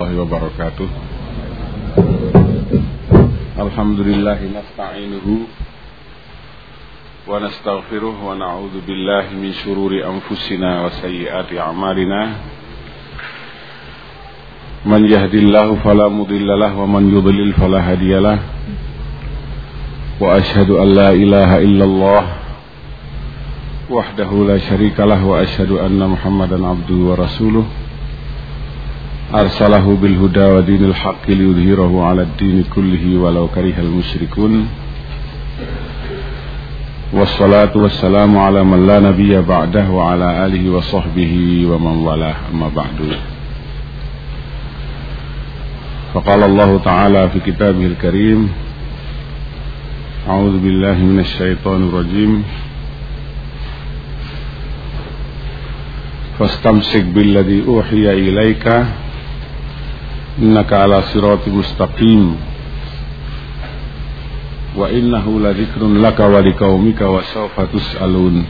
الله وبركاته الحمد لله نستعينه ونستغفره ونعوذ بالله من شرور أنفسنا وسيئات أعمالنا من يهد الله فلا مضل له ومن يضلل فلا هادي له وأشهد أن لا إله إلا الله وحده لا شريك له وأشهد أن محمدا عبده ورسوله أرسله بالهدى ودين الحق ليظهره على الدين كله ولو كره المشركون. والصلاة والسلام على من لا نبي بعده وعلى آله وصحبه ومن والاه. أما بعد. فقال الله تعالى في كتابه الكريم أعوذ بالله من الشيطان الرجيم. فاستمسك بالذي أوحي إليك innaka ala sirati mustaqim wa innahu ladhikrun laka wa liqaumika wa sawfa tus'alun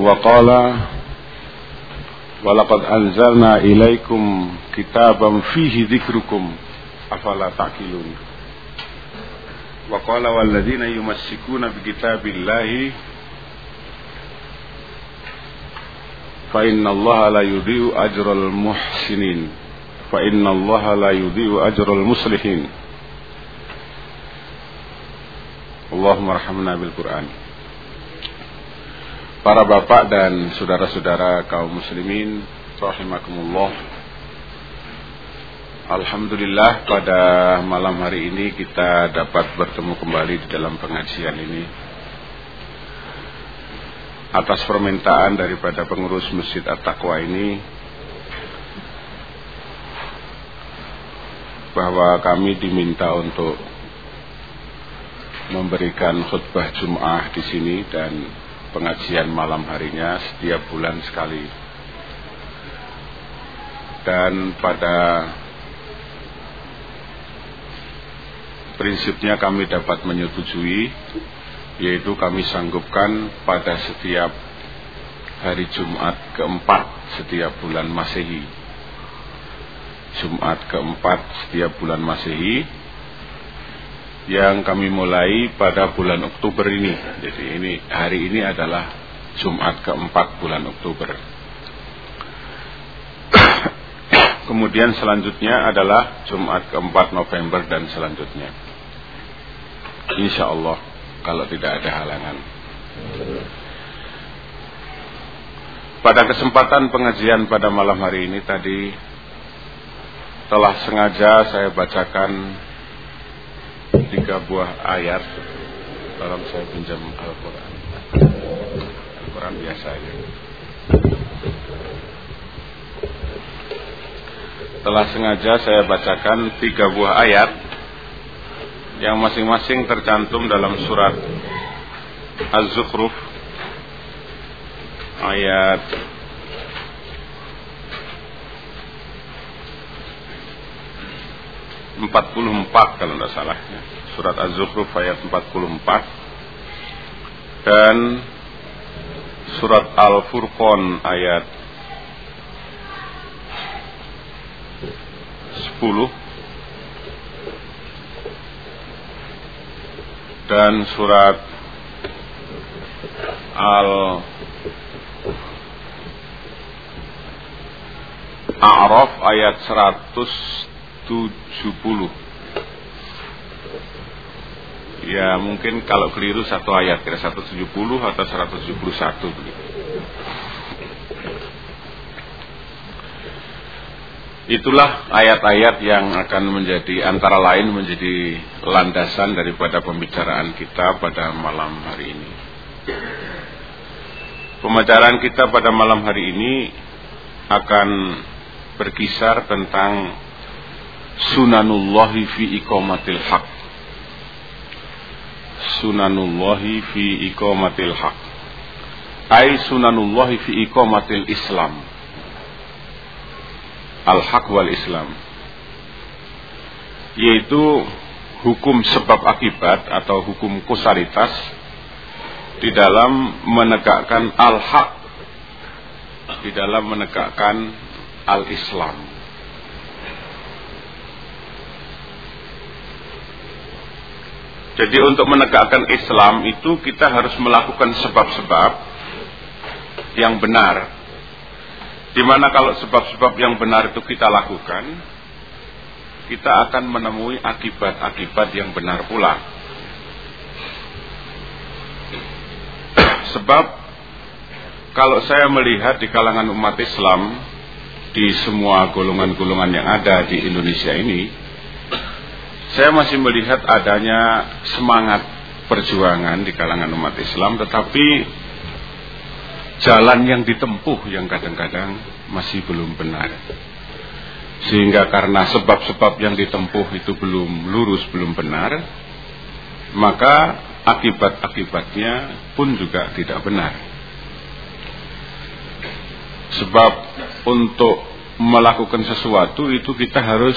wa qala wa laqad anzalna ilaikum kitaban fihi dhikrukum afala ta'qilun فإن الله لا يضيء أجر المحسنين فإن الله لا يضيء أجر المصلحين اللهم ارحمنا بالقرآن Para bapak dan saudara-saudara kaum muslimin Rahimakumullah Alhamdulillah pada malam hari ini kita dapat bertemu kembali di dalam pengajian ini atas permintaan daripada pengurus Masjid At-Taqwa ini bahwa kami diminta untuk memberikan khutbah Jum'ah di sini dan pengajian malam harinya setiap bulan sekali. Dan pada prinsipnya kami dapat menyetujui yaitu kami sanggupkan pada setiap hari Jumat keempat setiap bulan Masehi. Jumat keempat setiap bulan Masehi yang kami mulai pada bulan Oktober ini. Jadi ini hari ini adalah Jumat keempat bulan Oktober. Kemudian selanjutnya adalah Jumat keempat November dan selanjutnya. Insya Allah kalau tidak ada halangan. Pada kesempatan pengajian pada malam hari ini tadi telah sengaja saya bacakan tiga buah ayat. Tolong saya pinjam Al-Quran. Al-Quran biasa aja. Telah sengaja saya bacakan tiga buah ayat yang masing-masing tercantum dalam surat Az-Zukhruf ayat empat puluh empat kalau tidak salah. Surat Az-Zukhruf ayat empat puluh empat. Dan surat Al-Furqan ayat sepuluh dan surat Al A'raf ayat 170 Ya mungkin kalau keliru satu ayat kira 170 atau 171 begitu. Itulah ayat-ayat yang akan menjadi antara lain menjadi landasan daripada pembicaraan kita pada malam hari ini. Pembicaraan kita pada malam hari ini akan berkisar tentang sunanullahi fi iqamatil haq. Sunanullahi fi iqamatil haq. Ai sunanullahi fi iqamatil Islam al-haq wal Islam yaitu hukum sebab akibat atau hukum kusaritas di dalam menegakkan al-haq di dalam menegakkan al-Islam. Jadi untuk menegakkan Islam itu kita harus melakukan sebab-sebab yang benar. Di mana kalau sebab-sebab yang benar itu kita lakukan, kita akan menemui akibat-akibat yang benar pula. Sebab kalau saya melihat di kalangan umat Islam di semua golongan-golongan yang ada di Indonesia ini, saya masih melihat adanya semangat perjuangan di kalangan umat Islam, tetapi jalan yang ditempuh yang kadang-kadang masih belum benar. Sehingga karena sebab-sebab yang ditempuh itu belum lurus, belum benar, maka akibat-akibatnya pun juga tidak benar. Sebab untuk melakukan sesuatu itu kita harus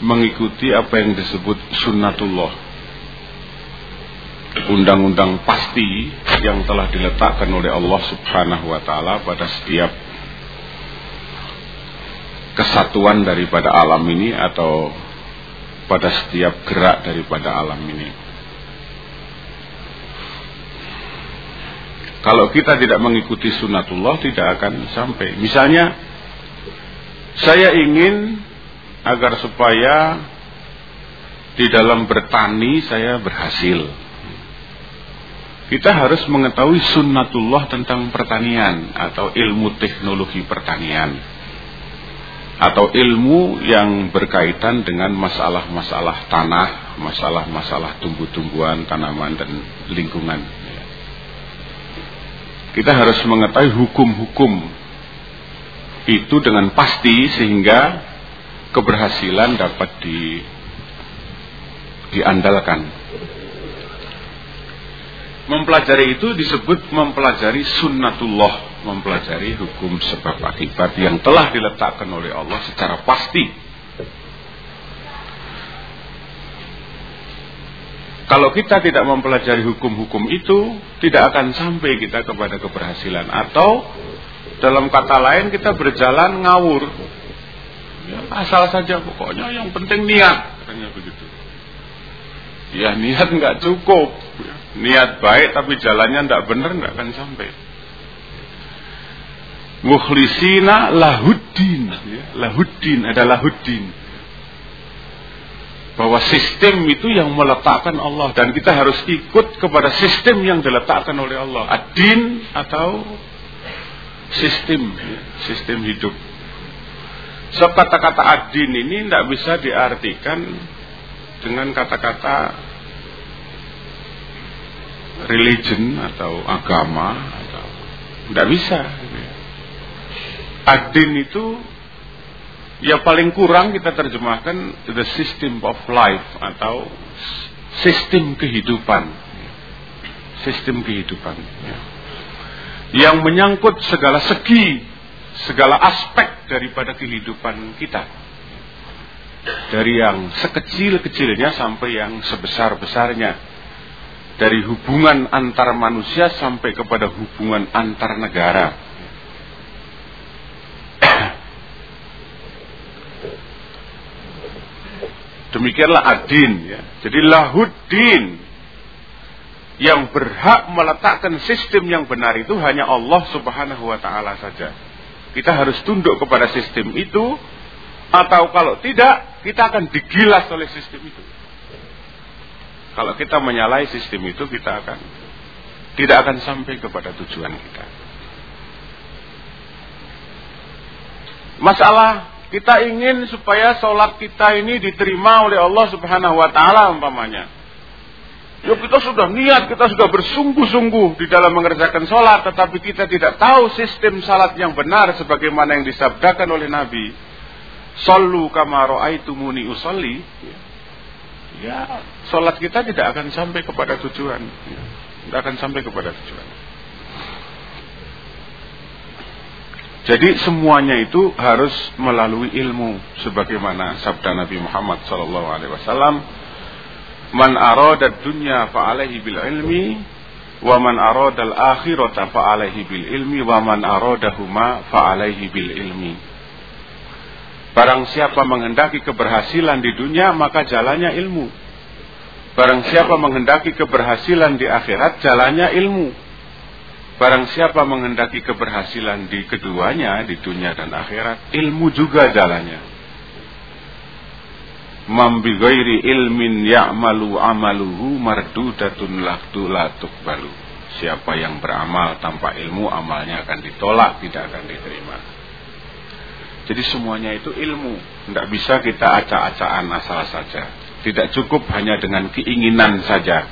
mengikuti apa yang disebut sunnatullah. Undang-undang pasti yang telah diletakkan oleh Allah Subhanahu wa taala pada setiap kesatuan daripada alam ini atau pada setiap gerak daripada alam ini. Kalau kita tidak mengikuti sunatullah tidak akan sampai. Misalnya saya ingin agar supaya di dalam bertani saya berhasil. Kita harus mengetahui sunnatullah tentang pertanian atau ilmu teknologi pertanian. Atau ilmu yang berkaitan dengan masalah-masalah tanah, masalah-masalah tumbuh-tumbuhan, tanaman, dan lingkungan. Kita harus mengetahui hukum-hukum itu dengan pasti sehingga keberhasilan dapat di diandalkan. Mempelajari itu disebut mempelajari sunnatullah, mempelajari hukum sebab akibat yang telah diletakkan oleh Allah secara pasti Kalau kita tidak mempelajari hukum-hukum itu, tidak akan sampai kita kepada keberhasilan. Atau dalam kata lain kita berjalan ngawur. Ya, asal saja pokoknya yang penting niat. Ya niat nggak cukup. Niat baik tapi jalannya nggak benar nggak akan sampai. Mukhlisina lahuddin, ya, lahuddin adalah lahuddin. Bahwa sistem itu yang meletakkan Allah. Dan kita harus ikut kepada sistem yang diletakkan oleh Allah. Adin atau sistem sistem hidup. So kata-kata adin ini tidak bisa diartikan dengan kata-kata religion atau agama atau tidak bisa adin itu Ya paling kurang kita terjemahkan the system of life atau sistem kehidupan. Sistem kehidupan. Ya. Yang menyangkut segala segi, segala aspek daripada kehidupan kita. Dari yang sekecil-kecilnya sampai yang sebesar-besarnya. Dari hubungan antar manusia sampai kepada hubungan antar negara Demikianlah adin ya. Jadi lahuddin yang berhak meletakkan sistem yang benar itu hanya Allah Subhanahu wa taala saja. Kita harus tunduk kepada sistem itu atau kalau tidak kita akan digilas oleh sistem itu. Kalau kita menyalahi sistem itu kita akan tidak akan sampai kepada tujuan kita. Masalah kita ingin supaya sholat kita ini diterima oleh Allah Subhanahu wa taala umpamanya. Ya kita sudah niat, kita sudah bersungguh-sungguh di dalam mengerjakan sholat, tetapi kita tidak tahu sistem sholat yang benar sebagaimana yang disabdakan oleh Nabi. Sallu kama ra'aitumuni usalli. Ya, sholat kita tidak akan sampai kepada tujuan. Tidak akan sampai kepada tujuan. Jadi semuanya itu harus melalui ilmu sebagaimana sabda Nabi Muhammad wasallam man arada dunya fa alaihi bil ilmi Wa man aradal akhirata fa bil ilmi wa man aradahuma alaihi bil ilmi. Barang siapa menghendaki keberhasilan di dunia maka jalannya ilmu. Barang siapa menghendaki keberhasilan di akhirat jalannya ilmu. Barang siapa menghendaki keberhasilan di keduanya, di dunia dan akhirat, ilmu juga jalannya. Mambi ghairi ilmin ya'malu amaluhu mardudatun latuk balu. Siapa yang beramal tanpa ilmu, amalnya akan ditolak, tidak akan diterima. Jadi semuanya itu ilmu. Tidak bisa kita acak-acakan asal saja. Tidak cukup hanya dengan keinginan saja.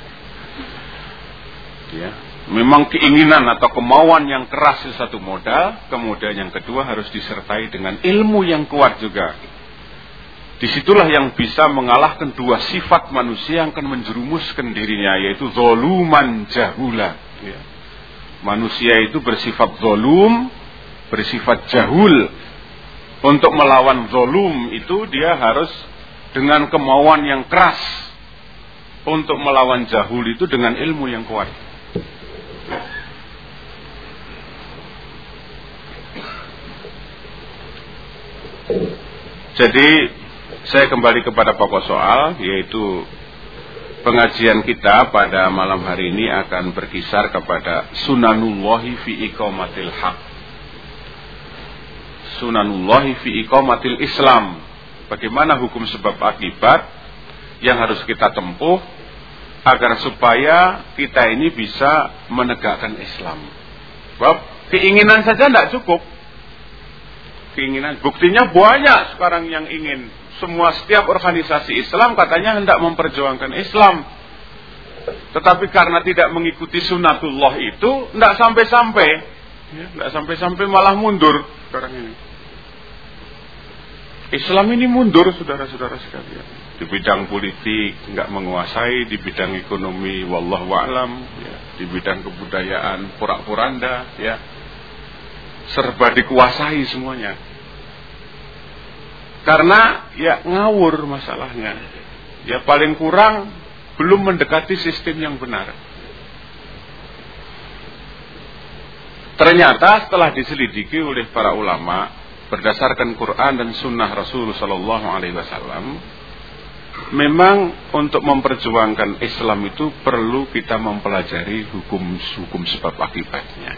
Ya, memang keinginan atau kemauan yang keras itu satu modal, kemudian yang kedua harus disertai dengan ilmu yang kuat juga. Di situlah yang bisa mengalahkan dua sifat manusia yang akan menjerumuskan dirinya, yaitu zoluman jahula. Ya. Manusia itu bersifat zolum, bersifat jahul. Untuk melawan zolum itu dia harus dengan kemauan yang keras. Untuk melawan jahul itu dengan ilmu yang kuat. Jadi saya kembali kepada pokok soal yaitu pengajian kita pada malam hari ini akan berkisar kepada sunanullahi fi iqamatil haq. Sunanullahi fi iqamatil Islam. Bagaimana hukum sebab akibat yang harus kita tempuh agar supaya kita ini bisa menegakkan Islam. Sebab keinginan saja tidak cukup keinginan. Buktinya banyak sekarang yang ingin. Semua setiap organisasi Islam katanya hendak memperjuangkan Islam. Tetapi karena tidak mengikuti sunatullah itu, tidak sampai-sampai. Ya, tidak sampai-sampai malah mundur sekarang ini. Islam ini mundur, saudara-saudara sekalian. Di bidang politik nggak menguasai, di bidang ekonomi, wallahu alam, ya. di bidang kebudayaan, pura-puranda, ya serba dikuasai semuanya. Karena ya ngawur masalahnya. Ya paling kurang belum mendekati sistem yang benar. Ternyata setelah diselidiki oleh para ulama berdasarkan Quran dan Sunnah Rasul Sallallahu Alaihi Wasallam, memang untuk memperjuangkan Islam itu perlu kita mempelajari hukum-hukum sebab akibatnya.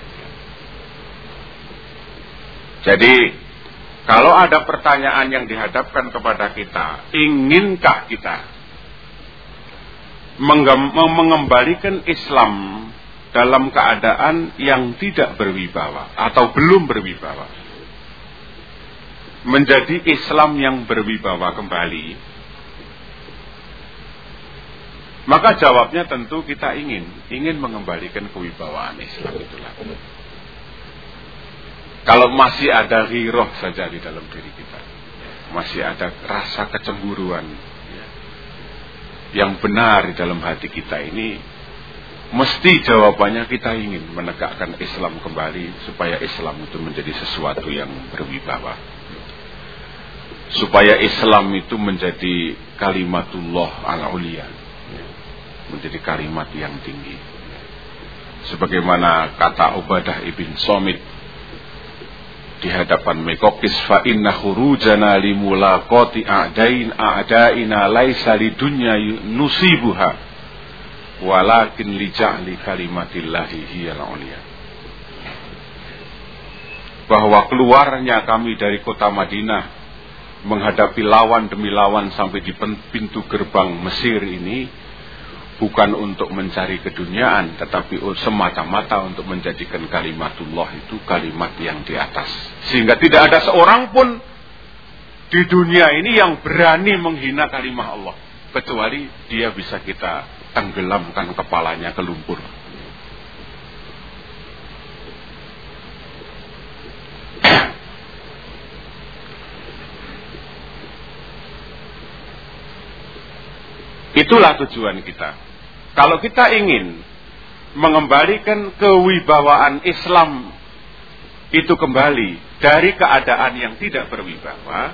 Jadi kalau ada pertanyaan yang dihadapkan kepada kita, inginkah kita mengembalikan Islam dalam keadaan yang tidak berwibawa atau belum berwibawa? Menjadi Islam yang berwibawa kembali. Maka jawabnya tentu kita ingin, ingin mengembalikan kewibawaan Islam itulah. Kalau masih ada riroh saja di dalam diri kita. Masih ada rasa kecemburuan. Ya, yang benar di dalam hati kita ini. Mesti jawabannya kita ingin menegakkan Islam kembali. Supaya Islam itu menjadi sesuatu yang berwibawa. Supaya Islam itu menjadi kalimatullah al-ulia. Menjadi kalimat yang tinggi. Sebagaimana kata Ubadah ibn Somit di hadapan Mekokis fa inna khurujana limulaqati a'dain a'daina laisa lidunya nusibuha walakin li ja'li kalimatillahi hiyal ulia bahwa keluarnya kami dari kota Madinah menghadapi lawan demi lawan sampai di pintu gerbang Mesir ini bukan untuk mencari keduniaan tetapi semata-mata untuk menjadikan kalimatullah itu kalimat yang di atas. Sehingga tidak ada seorang pun di dunia ini yang berani menghina kalimat Allah. Kecuali dia bisa kita tenggelamkan kepalanya ke lumpur Itulah tujuan kita. Kalau kita ingin mengembalikan kewibawaan Islam itu kembali dari keadaan yang tidak berwibawa,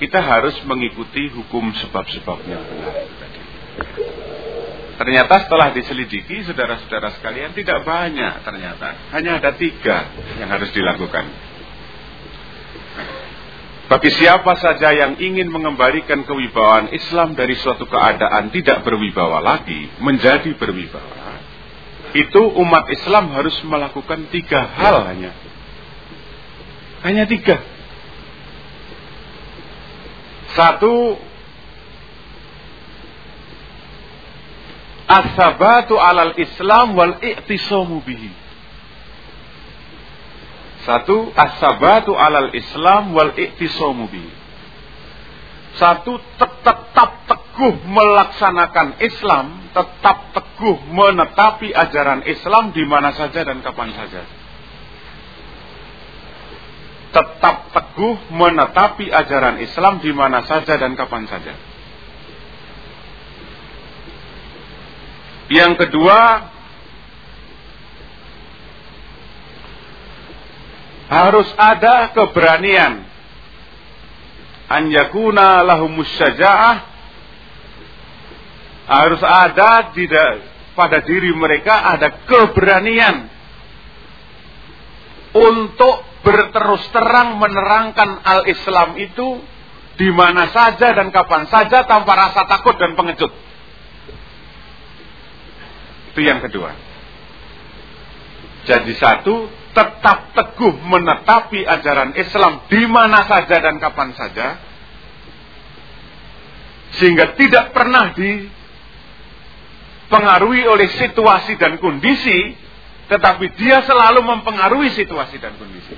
kita harus mengikuti hukum sebab-sebabnya. Ternyata setelah diselidiki, saudara-saudara sekalian tidak banyak ternyata. Hanya ada tiga yang harus dilakukan. Bagi siapa saja yang ingin mengembalikan kewibawaan Islam dari suatu keadaan tidak berwibawa lagi, menjadi berwibawa, itu umat Islam harus melakukan tiga hal hanya. Hanya tiga. Satu, Asabatu alal Islam wal i'tisamu bihi. Satu, asabatu alal Islam wal i'tisamu bihi. Satu, tetap teguh melaksanakan Islam, tetap teguh menetapi ajaran Islam di mana saja dan kapan saja. Tetap teguh menetapi ajaran Islam di mana saja dan kapan saja. Yang kedua, harus ada keberanian an yakuna lahumus syaja'ah harus ada tidak pada diri mereka ada keberanian untuk berterus terang menerangkan al-Islam itu di mana saja dan kapan saja tanpa rasa takut dan pengecut. Itu yang kedua. Jadi satu, tetap teguh menetapi ajaran Islam di mana saja dan kapan saja. Sehingga tidak pernah dipengaruhi oleh situasi dan kondisi, tetapi dia selalu mempengaruhi situasi dan kondisi.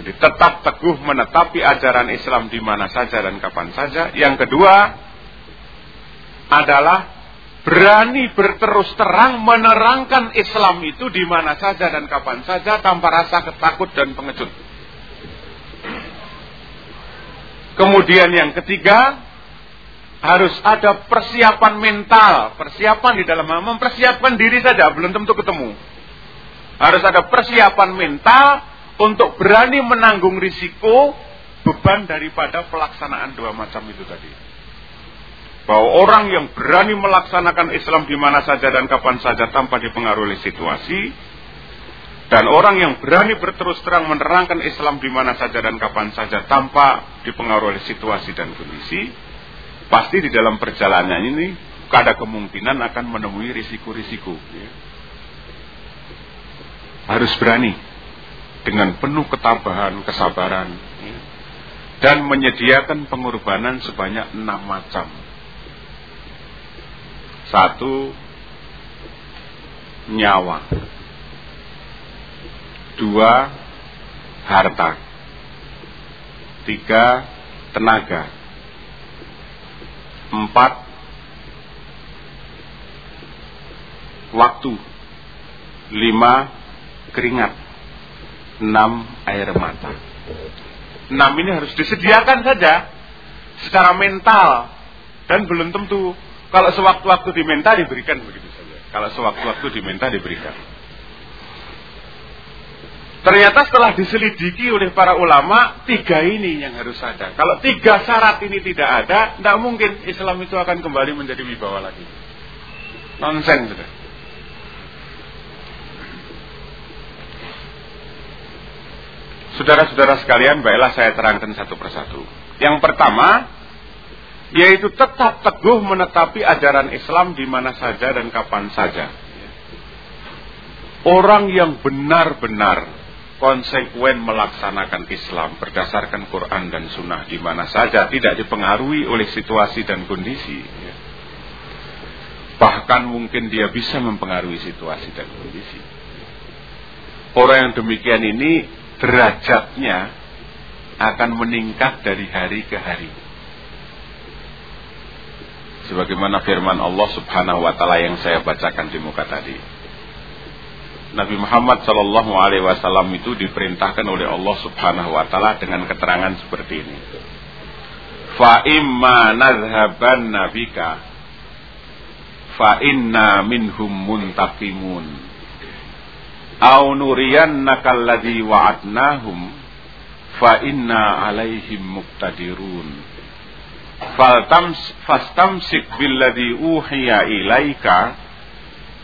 Jadi tetap teguh menetapi ajaran Islam di mana saja dan kapan saja. Yang kedua, adalah berani berterus terang menerangkan Islam itu di mana saja dan kapan saja tanpa rasa ketakut dan pengecut. Kemudian yang ketiga, harus ada persiapan mental, persiapan di dalam mempersiapkan diri saja belum tentu ketemu. Harus ada persiapan mental untuk berani menanggung risiko beban daripada pelaksanaan dua macam itu tadi bahwa orang yang berani melaksanakan Islam di mana saja dan kapan saja tanpa dipengaruhi situasi dan orang yang berani berterus terang menerangkan Islam di mana saja dan kapan saja tanpa dipengaruhi situasi dan kondisi pasti di dalam perjalanan ini ada kemungkinan akan menemui risiko-risiko ya. harus berani dengan penuh ketabahan kesabaran ya. dan menyediakan pengorbanan sebanyak enam macam satu nyawa. Dua harta. Tiga tenaga. Empat waktu. Lima keringat. Enam air mata. Enam ini harus disediakan saja secara mental dan belum tentu kalau sewaktu-waktu diminta diberikan begitu saja. Kalau sewaktu-waktu diminta diberikan. Ternyata setelah diselidiki oleh para ulama, tiga ini yang harus ada. Kalau tiga syarat ini tidak ada, tidak mungkin Islam itu akan kembali menjadi wibawa lagi. Nonsen sudah. Saudara-saudara sekalian, baiklah saya terangkan satu persatu. Yang pertama, yaitu tetap teguh menetapi ajaran Islam di mana saja dan kapan saja. Orang yang benar-benar konsekuen melaksanakan Islam berdasarkan Quran dan Sunnah di mana saja tidak dipengaruhi oleh situasi dan kondisi. Bahkan mungkin dia bisa mempengaruhi situasi dan kondisi. Orang yang demikian ini derajatnya akan meningkat dari hari ke hari sebagaimana firman Allah Subhanahu wa taala yang saya bacakan di muka tadi. Nabi Muhammad Shallallahu alaihi wasallam itu diperintahkan oleh Allah Subhanahu wa taala dengan keterangan seperti ini. Fa imma nadhhaban nabika fa inna minhum muntaqimun aw nuriyannaka alladhi wa'adnahum fa inna alaihim muqtadirun fastamsik billadhi uhiya ilaika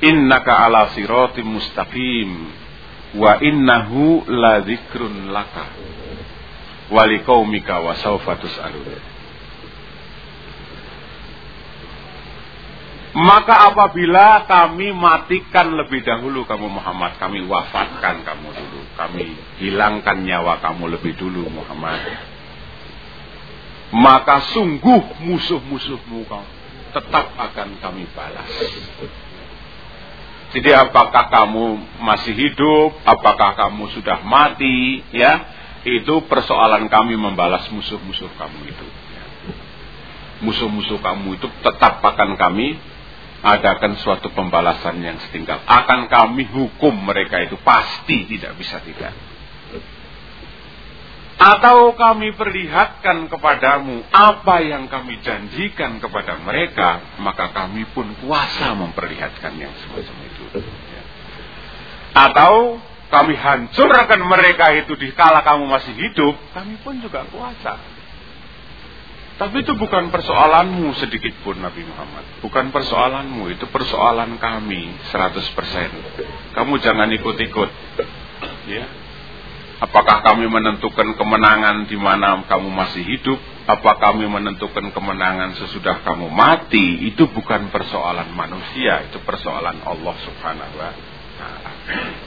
innaka ala siratim mustaqim wa innahu la dzikrun laka wa liqaumika wa Maka apabila kami matikan lebih dahulu kamu Muhammad, kami wafatkan kamu dulu, kami hilangkan nyawa kamu lebih dulu Muhammad. Maka sungguh musuh-musuhmu kau tetap akan kami balas. Jadi apakah kamu masih hidup, apakah kamu sudah mati, ya, itu persoalan kami membalas musuh-musuh kamu itu. Musuh-musuh kamu itu tetap akan kami adakan suatu pembalasan yang setingkat. Akan kami hukum mereka itu pasti tidak bisa tidak. Atau kami perlihatkan kepadamu apa yang kami janjikan kepada mereka, maka kami pun kuasa memperlihatkan yang semacam itu. Atau kami hancurkan mereka itu di kala kamu masih hidup, kami pun juga kuasa. Tapi itu bukan persoalanmu sedikit pun Nabi Muhammad. Bukan persoalanmu, itu persoalan kami 100%. Kamu jangan ikut-ikut. Ya. Apakah kami menentukan kemenangan di mana kamu masih hidup? Apa kami menentukan kemenangan sesudah kamu mati? Itu bukan persoalan manusia, itu persoalan Allah Subhanahu wa taala.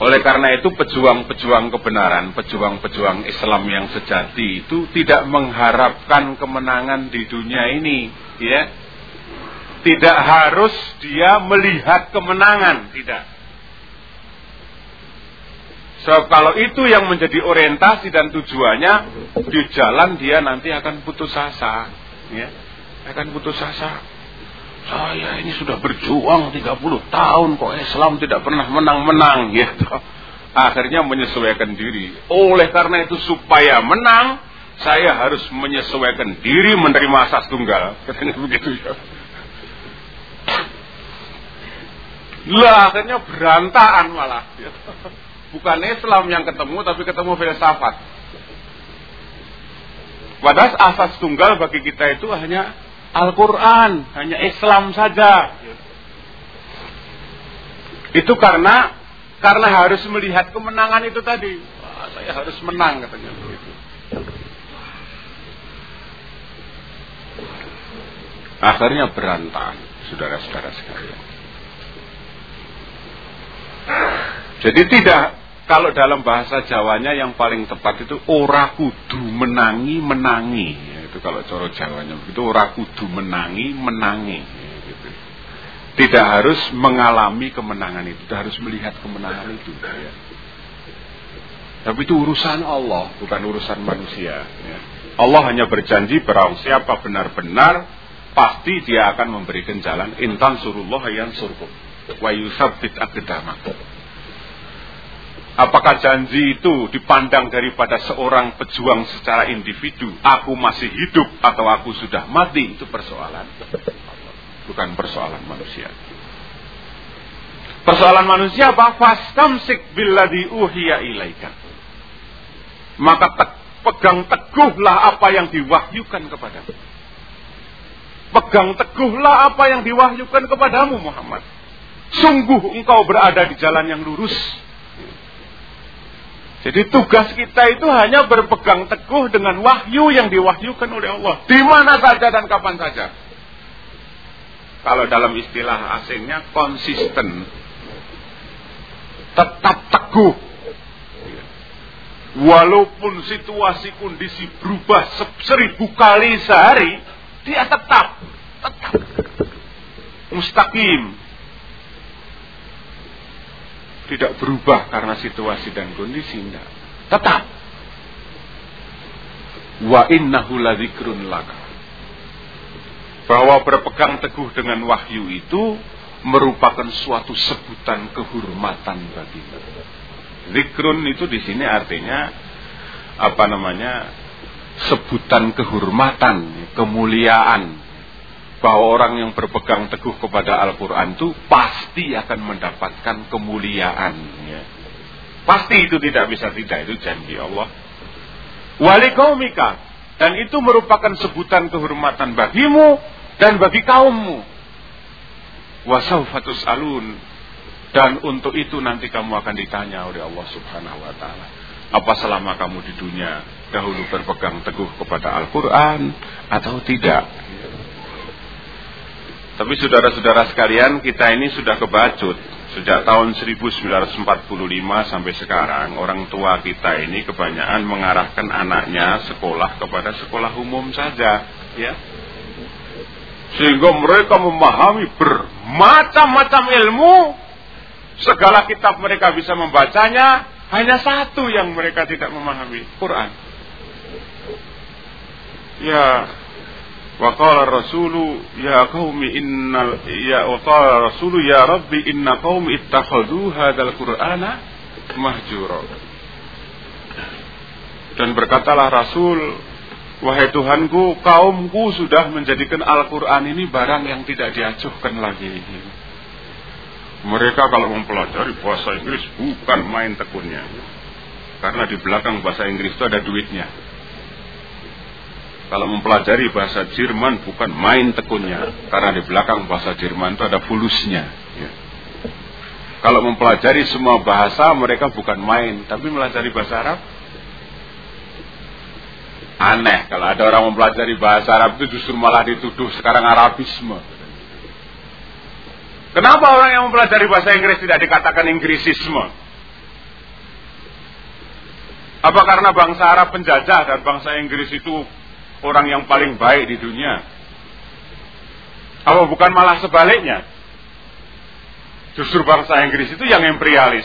Oleh karena itu pejuang-pejuang kebenaran, pejuang-pejuang Islam yang sejati itu tidak mengharapkan kemenangan di dunia ini, ya. Tidak harus dia melihat kemenangan, tidak. So kalau itu yang menjadi orientasi dan tujuannya di jalan dia nanti akan putus asa, ya. Akan putus asa. Saya ini sudah berjuang 30 tahun kok Islam tidak pernah menang-menang gitu. Akhirnya menyesuaikan diri. Oleh karena itu supaya menang, saya harus menyesuaikan diri menerima asas tunggal. Katanya begitu ya. Lah akhirnya berantakan malah. Bukan Islam yang ketemu tapi ketemu filsafat. Padahal asas tunggal bagi kita itu hanya Al-Quran, hanya Islam saja. Itu karena karena harus melihat kemenangan itu tadi. Wah, saya harus menang katanya. Akhirnya berantakan, saudara-saudara sekalian. Jadi tidak kalau dalam bahasa Jawanya yang paling tepat itu ora kudu menangi menangi. Itu kalau coro Jawanya. Itu ora kudu menangi menangi. Gitu. tidak harus mengalami kemenangan itu. Tidak harus melihat kemenangan itu ya. tapi itu urusan Allah bukan urusan manusia ya. Allah hanya berjanji barang siapa benar-benar pasti dia akan memberikan jalan. Intan surullah yang surkum wa yusabbit aqdamakum Apakah janji itu dipandang daripada seorang pejuang secara individu? Aku masih hidup atau aku sudah mati? Itu persoalan. Bukan persoalan manusia. Persoalan manusia apa? Fastamsik billadhi uhiya ilaika. Maka te pegang teguhlah apa yang diwahyukan kepadamu. Pegang teguhlah apa yang diwahyukan kepadamu Muhammad. Sungguh engkau berada di jalan yang lurus jadi tugas kita itu hanya berpegang teguh dengan wahyu yang diwahyukan oleh Allah. Di mana saja dan kapan saja. Kalau dalam istilah asingnya konsisten. Tetap teguh. Walaupun situasi kondisi berubah seribu kali sehari, dia tetap. Tetap. Mustaqim tidak berubah karena situasi dan kondisi tidak. Tetap. Wa innahu ladzikrun laka. Bahwa berpegang teguh dengan wahyu itu merupakan suatu sebutan kehormatan bagimu. Zikrun itu di sini artinya apa namanya? sebutan kehormatan, kemuliaan, bahwa orang yang berpegang teguh kepada Al-Quran itu pasti akan mendapatkan kemuliaan. Ya. Pasti itu tidak bisa tidak, itu janji Allah. Wali kaumika, Dan itu merupakan sebutan kehormatan bagimu dan bagi kaummu. Wasaufatus alun. Dan untuk itu nanti kamu akan ditanya oleh Allah subhanahu wa ta'ala. Apa selama kamu di dunia dahulu berpegang teguh kepada Al-Quran atau tidak? Tapi saudara-saudara sekalian, kita ini sudah kebacut. Sejak tahun 1945 sampai sekarang, orang tua kita ini kebanyakan mengarahkan anaknya sekolah kepada sekolah umum saja. ya Sehingga mereka memahami bermacam-macam ilmu. Segala kitab mereka bisa membacanya, hanya satu yang mereka tidak memahami, Quran. Ya, rasulu ya qaumi innal ya wa qala rasulu ya rabbi inna qaumi ittakhadhu hadzal qur'ana mahjura. Dan berkatalah Rasul, wahai Tuhanku, kaumku sudah menjadikan Al-Qur'an ini barang yang tidak diacuhkan lagi. Mereka kalau mempelajari bahasa Inggris bukan main tekunnya. Karena di belakang bahasa Inggris itu ada duitnya. Kalau mempelajari bahasa Jerman bukan main tekunnya. Karena di belakang bahasa Jerman itu ada fulusnya. Ya. Kalau mempelajari semua bahasa mereka bukan main. Tapi mempelajari bahasa Arab. Aneh kalau ada orang mempelajari bahasa Arab itu justru malah dituduh sekarang Arabisme. Kenapa orang yang mempelajari bahasa Inggris tidak dikatakan Inggrisisme? Apa karena bangsa Arab penjajah dan bangsa Inggris itu orang yang paling baik di dunia? Apa bukan malah sebaliknya? Justru bangsa Inggris itu yang imperialis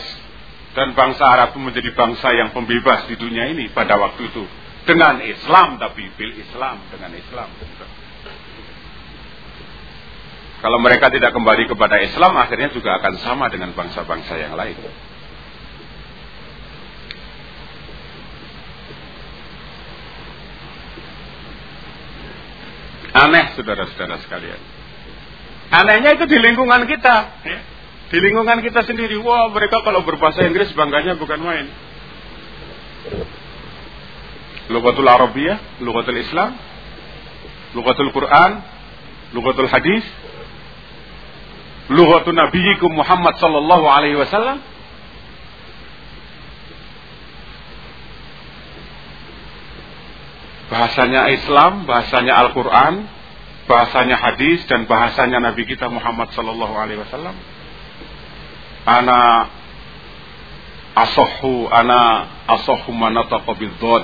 dan bangsa Arab itu menjadi bangsa yang pembebas di dunia ini pada waktu itu dengan Islam tapi bil Islam dengan Islam. Kalau mereka tidak kembali kepada Islam, akhirnya juga akan sama dengan bangsa-bangsa yang lain. Aneh, saudara-saudara sekalian. Anehnya itu di lingkungan kita. Ya. Di lingkungan kita sendiri. Wah, mereka kalau berbahasa Inggris bangganya bukan main. Lugatul Arabiyah, Lugatul Islam, Lugatul Quran, Lugatul Hadis, lughatun nabiyikum Muhammad sallallahu alaihi wasallam bahasanya Islam, bahasanya Al-Qur'an, bahasanya hadis dan bahasanya Nabi kita Muhammad sallallahu alaihi wasallam. Ana asohu ana asohu manataqa bidzad.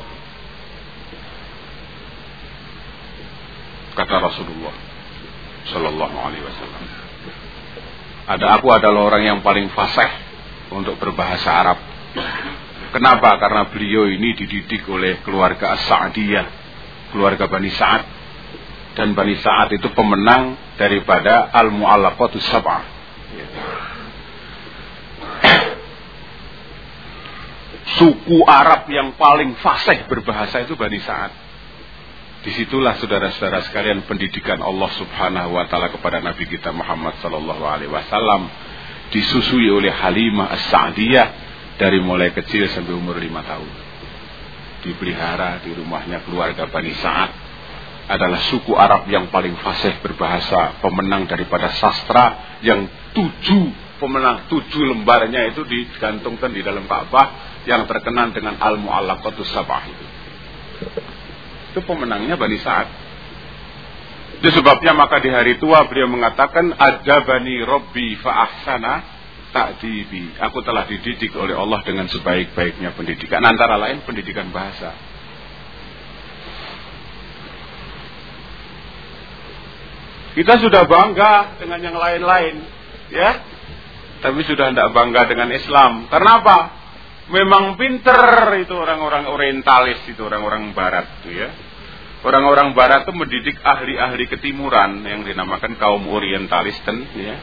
Kata Rasulullah sallallahu alaihi wasallam. Ada aku adalah orang yang paling fasih untuk berbahasa Arab. Kenapa? Karena beliau ini dididik oleh keluarga As-Sa'diyah, keluarga Bani Sa'ad. Dan Bani Sa'ad itu pemenang daripada Al-Mu'allaqatus Sab'ah. Suku Arab yang paling fasih berbahasa itu Bani Sa'ad. Di situlah saudara-saudara sekalian pendidikan Allah subhanahu wa ta'ala kepada Nabi kita Muhammad sallallahu alaihi wasallam disusui oleh Halimah As-Sa'diyah dari mulai kecil sampai umur lima tahun. Dipelihara di rumahnya keluarga Bani Sa'ad adalah suku Arab yang paling fasih berbahasa, pemenang daripada sastra yang tujuh pemenang tujuh lembarnya itu digantungkan di dalam Ka'bah yang terkenal dengan Al-Mu'allaqatus Sabah itu. Itu pemenangnya Bani Sa'ad. Itu sebabnya maka di hari tua beliau mengatakan ada Bani Robbi fa'ahsana ta'dibi. Aku telah dididik oleh Allah dengan sebaik-baiknya pendidikan. Antara lain pendidikan bahasa. Kita sudah bangga dengan yang lain-lain, ya. Tapi sudah tidak bangga dengan Islam. Karena apa? memang pinter itu orang-orang orientalis itu orang-orang barat itu ya. Orang-orang barat itu mendidik ahli-ahli ketimuran yang dinamakan kaum orientalisten ya.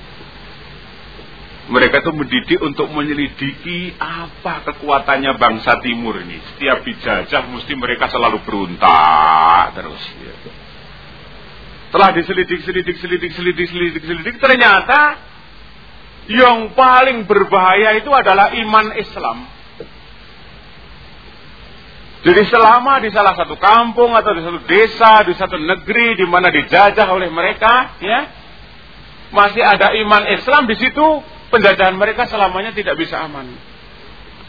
Mereka itu mendidik untuk menyelidiki apa kekuatannya bangsa timur ini. Setiap dijajah mesti mereka selalu berontak terus ya. Telah diselidik, selidik, selidik, selidik, selidik, selidik, ternyata yang paling berbahaya itu adalah iman Islam. Jadi selama di salah satu kampung atau di satu desa, di satu negeri di mana dijajah oleh mereka, ya, masih ada iman Islam di situ, penjajahan mereka selamanya tidak bisa aman.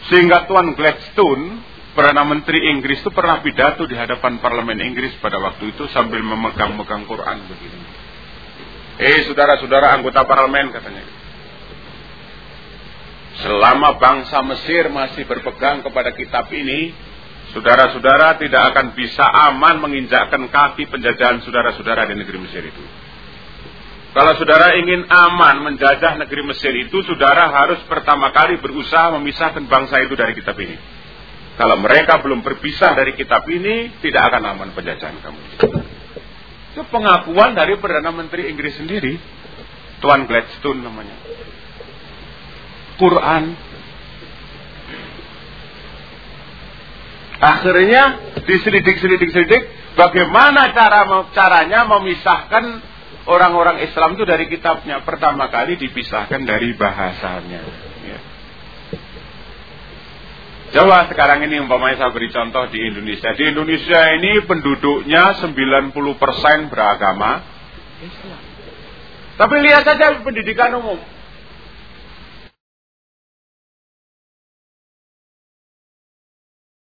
Sehingga Tuan Gladstone, Perdana Menteri Inggris itu pernah pidato di hadapan parlemen Inggris pada waktu itu sambil memegang-megang Quran begini. Eh saudara-saudara anggota parlemen katanya. Selama bangsa Mesir masih berpegang kepada kitab ini, Saudara-saudara tidak akan bisa aman menginjakkan kaki penjajahan saudara-saudara di negeri Mesir itu. Kalau saudara ingin aman menjajah negeri Mesir itu, saudara harus pertama kali berusaha memisahkan bangsa itu dari kitab ini. Kalau mereka belum berpisah dari kitab ini, tidak akan aman penjajahan kamu. Itu pengakuan dari Perdana Menteri Inggris sendiri. Tuan Gladstone namanya. Quran Akhirnya diselidik-selidik-selidik bagaimana cara caranya memisahkan orang-orang Islam itu dari kitabnya. Pertama kali dipisahkan dari bahasanya. Ya. Coba sekarang ini umpamanya saya beri contoh di Indonesia. Di Indonesia ini penduduknya 90% beragama Islam. Tapi lihat saja pendidikan umum.